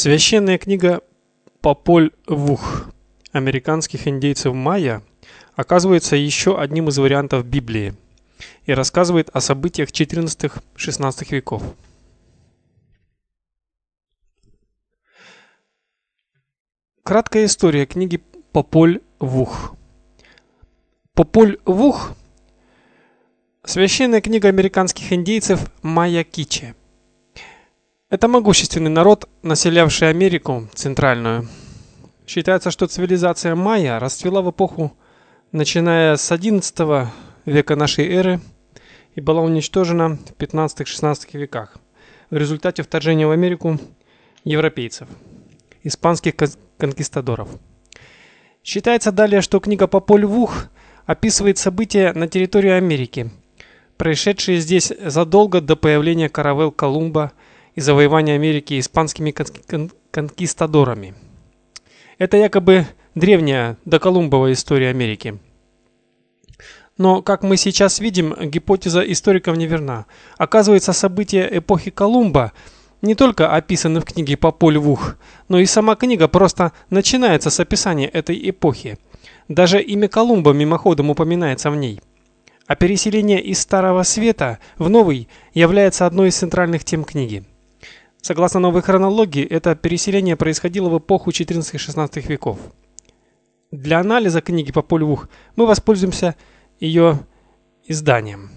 Священная книга Пополь Вух американских индейцев майя оказывается еще одним из вариантов Библии и рассказывает о событиях XIV-XVI веков. Краткая история книги Пополь Вух. Пополь Вух священная книга американских индейцев майя Киче. Это могущественный народ, населявший Америку центральную. Считается, что цивилизация майя расцвела в эпоху начиная с XI века нашей эры и была уничтожена в 15-16 веках в результате вторжения в Америку европейцев, испанских конкистадоров. Считается далее, что книга Пополь Вух описывает события на территории Америки, происшедшие здесь задолго до появления каравелл Колумба и завоевания Америки испанскими конкистадорами. Это якобы древняя доколумбовая история Америки. Но, как мы сейчас видим, гипотеза историков неверна. Оказывается, события эпохи Колумба не только описаны в книге Пополь Вух, но и сама книга просто начинается с описания этой эпохи. Даже имя Колумба мимоходом упоминается в ней. А переселение из Старого Света в Новый является одной из центральных тем книги. Согласно новой хронологии, это переселение происходило в эпоху XIV-XVI веков. Для анализа книги по Польвух мы воспользуемся ее изданием.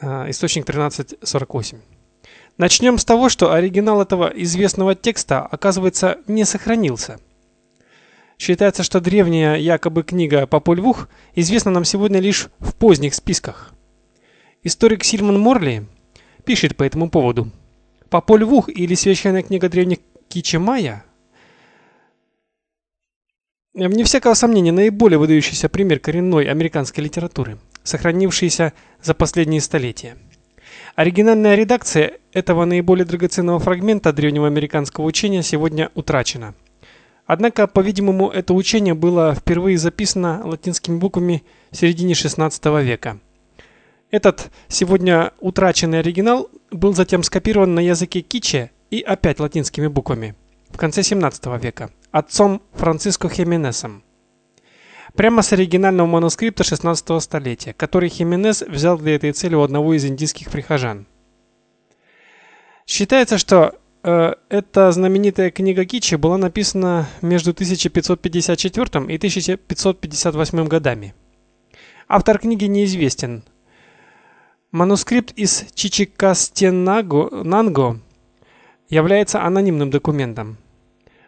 А, источник 1348. Начнем с того, что оригинал этого известного текста, оказывается, не сохранился. Считается, что древняя якобы книга Популь Вух известна нам сегодня лишь в поздних списках. Историк Сильман Морли пишет по этому поводу. Пополь Вух или Священная книга древних Кичемая вне всякого сомнения наиболее выдающийся пример коренной американской литературы, сохранившийся за последние столетия. Оригинальная редакция этого наиболее драгоценного фрагмента древнего американского учения сегодня утрачена. Однако, по-видимому, это учение было впервые записано латинскими буквами в середине XVI века. Этот сегодня утраченный оригинал был затем скопирован на языке киче и опять латинскими буквами в конце 17 века отцом Франциско Хименесом. Прямо с оригинального манускрипта 16 столетия, который Хименес взял для этой цели у одного из индийских прихожан. Считается, что э, эта знаменитая книга Кичи была написана между 1554 и 1558 годами. Автор книги неизвестен, Манускрипт из Чичикастенанго является анонимным документом.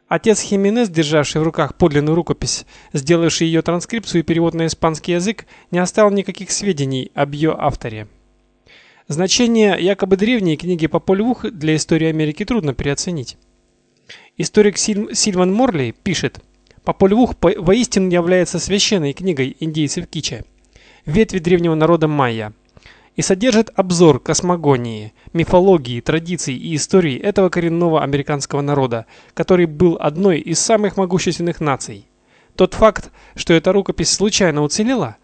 Отец Хименес, державший в руках подлинную рукопись, сделавший ее транскрипцию и перевод на испанский язык, не оставил никаких сведений об ее авторе. Значение якобы древней книги Пополь Вух для истории Америки трудно переоценить. Историк Силь... Сильван Морли пишет: Пополь Вух воистину является священной книгой индейцев Кича, ветви древнего народа майя и содержит обзор космогонии, мифологии, традиций и истории этого коренного американского народа, который был одной из самых могущественных наций. Тот факт, что эта рукопись случайно уцелела,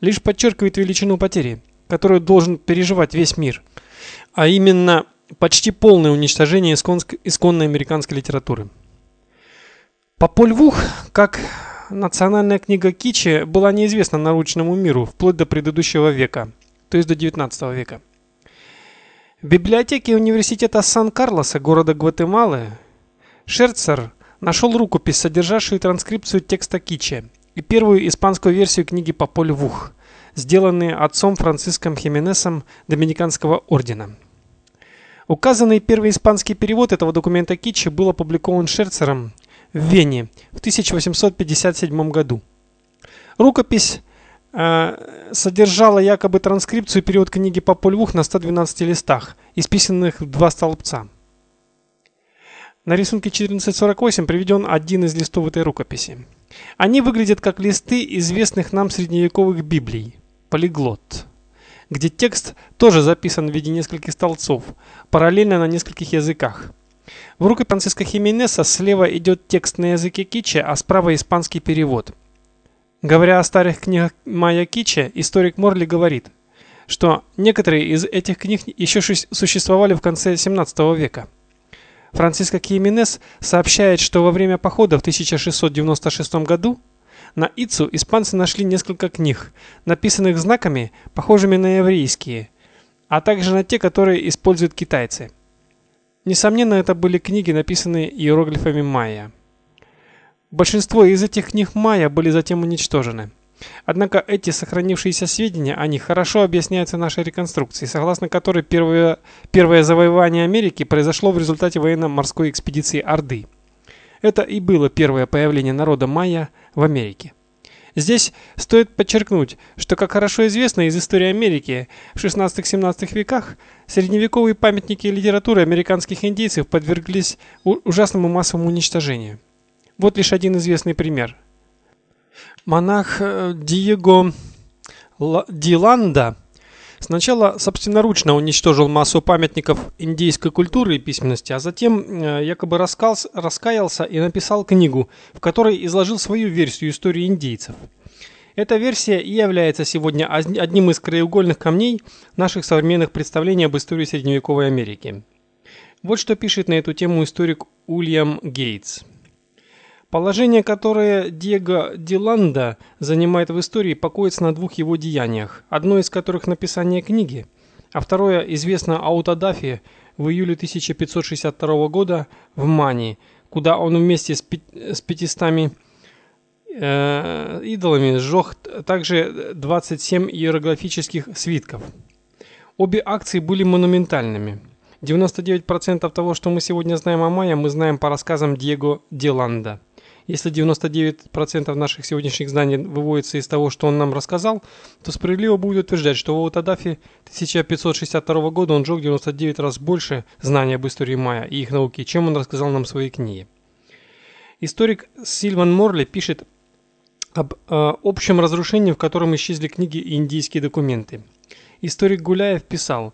лишь подчеркивает величину потери, которую должен переживать весь мир, а именно почти полное уничтожение исконной американской литературы. Пополь Вух, как национальная книга кичи, была неизвестна научному миру вплоть до предыдущего века – то есть до 19 века. В библиотеке университета Сан-Карлоса города Гватемалы Шерцер нашел рукопись, содержащую транскрипцию текста кичи и первую испанскую версию книги Пополь Вух, сделанные отцом Франциском Хименесом Доминиканского ордена. Указанный первый испанский перевод этого документа кичи был опубликован Шерцером в Вене в 1857 году. Рукопись содержала якобы транскрипцию перевод книги по Львух на 112 листах, исписанных в два столбца. На рисунке 1448 приведен один из листов этой рукописи. Они выглядят как листы известных нам средневековых библий полиглот, где текст тоже записан в виде нескольких столбцов, параллельно на нескольких языках. В рукописи Франциска Хименеса слева идет текст на языке кичи, а справа испанский перевод – Говоря о старых книгах Майя Кича, историк Морли говорит, что некоторые из этих книг еще существовали в конце 17 века. Франциско Хименес сообщает, что во время похода в 1696 году на Ицу испанцы нашли несколько книг, написанных знаками, похожими на еврейские, а также на те, которые используют китайцы. Несомненно, это были книги, написанные иероглифами майя. Большинство из этих книг майя были затем уничтожены. Однако эти сохранившиеся сведения о них хорошо объясняются нашей реконструкцией, согласно которой первое, первое завоевание Америки произошло в результате военно-морской экспедиции Орды. Это и было первое появление народа майя в Америке. Здесь стоит подчеркнуть, что, как хорошо известно из истории Америки, в 16-17 веках средневековые памятники литературы американских индейцев подверглись ужасному массовому уничтожению. Вот лишь один известный пример. Монах э, Диего Диланда сначала собственноручно уничтожил массу памятников индейской культуры и письменности, а затем э, якобы раскался, раскаялся и написал книгу, в которой изложил свою версию истории индейцев. Эта версия и является сегодня одним из краеугольных камней наших современных представлений об истории средневековой Америки. Вот что пишет на эту тему историк Уильям Гейтс. Положение, которое Диего Диланда занимает в истории, покоится на двух его деяниях, одно из которых написание книги, а второе известно Аутадафе в июле 1562 года в Мани, куда он вместе с, пи с 500 э, идолами сжег также 27 иероглифических свитков. Обе акции были монументальными. 99% того, что мы сегодня знаем о майя, мы знаем по рассказам Диего Диланда. Если 99% наших сегодняшних знаний выводится из того, что он нам рассказал, то справедливо будет утверждать, что в Адафи 1562 года он сжег 99 раз больше знаний об истории майя и их науки, чем он рассказал нам в своей книге. Историк Сильван Морли пишет об э, общем разрушении, в котором исчезли книги и индийские документы. Историк Гуляев писал,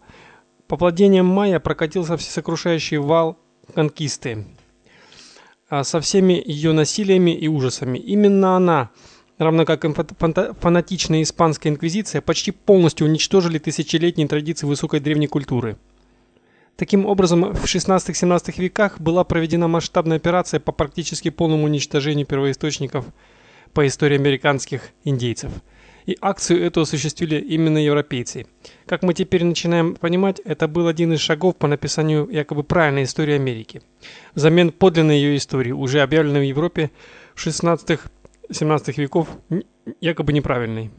по владениям майя прокатился всесокрушающий вал конкисты со всеми ее насилиями и ужасами. Именно она, равно как и фанатичная испанская инквизиция, почти полностью уничтожили тысячелетние традиции высокой древней культуры. Таким образом, в 16-17 веках была проведена масштабная операция по практически полному уничтожению первоисточников по истории американских индейцев – и акцию эту осуществили именно европейцы. Как мы теперь начинаем понимать, это был один из шагов по написанию якобы правильной истории Америки. Взамен подлинной ее истории, уже объявленной в Европе в 16-17 веков якобы неправильной.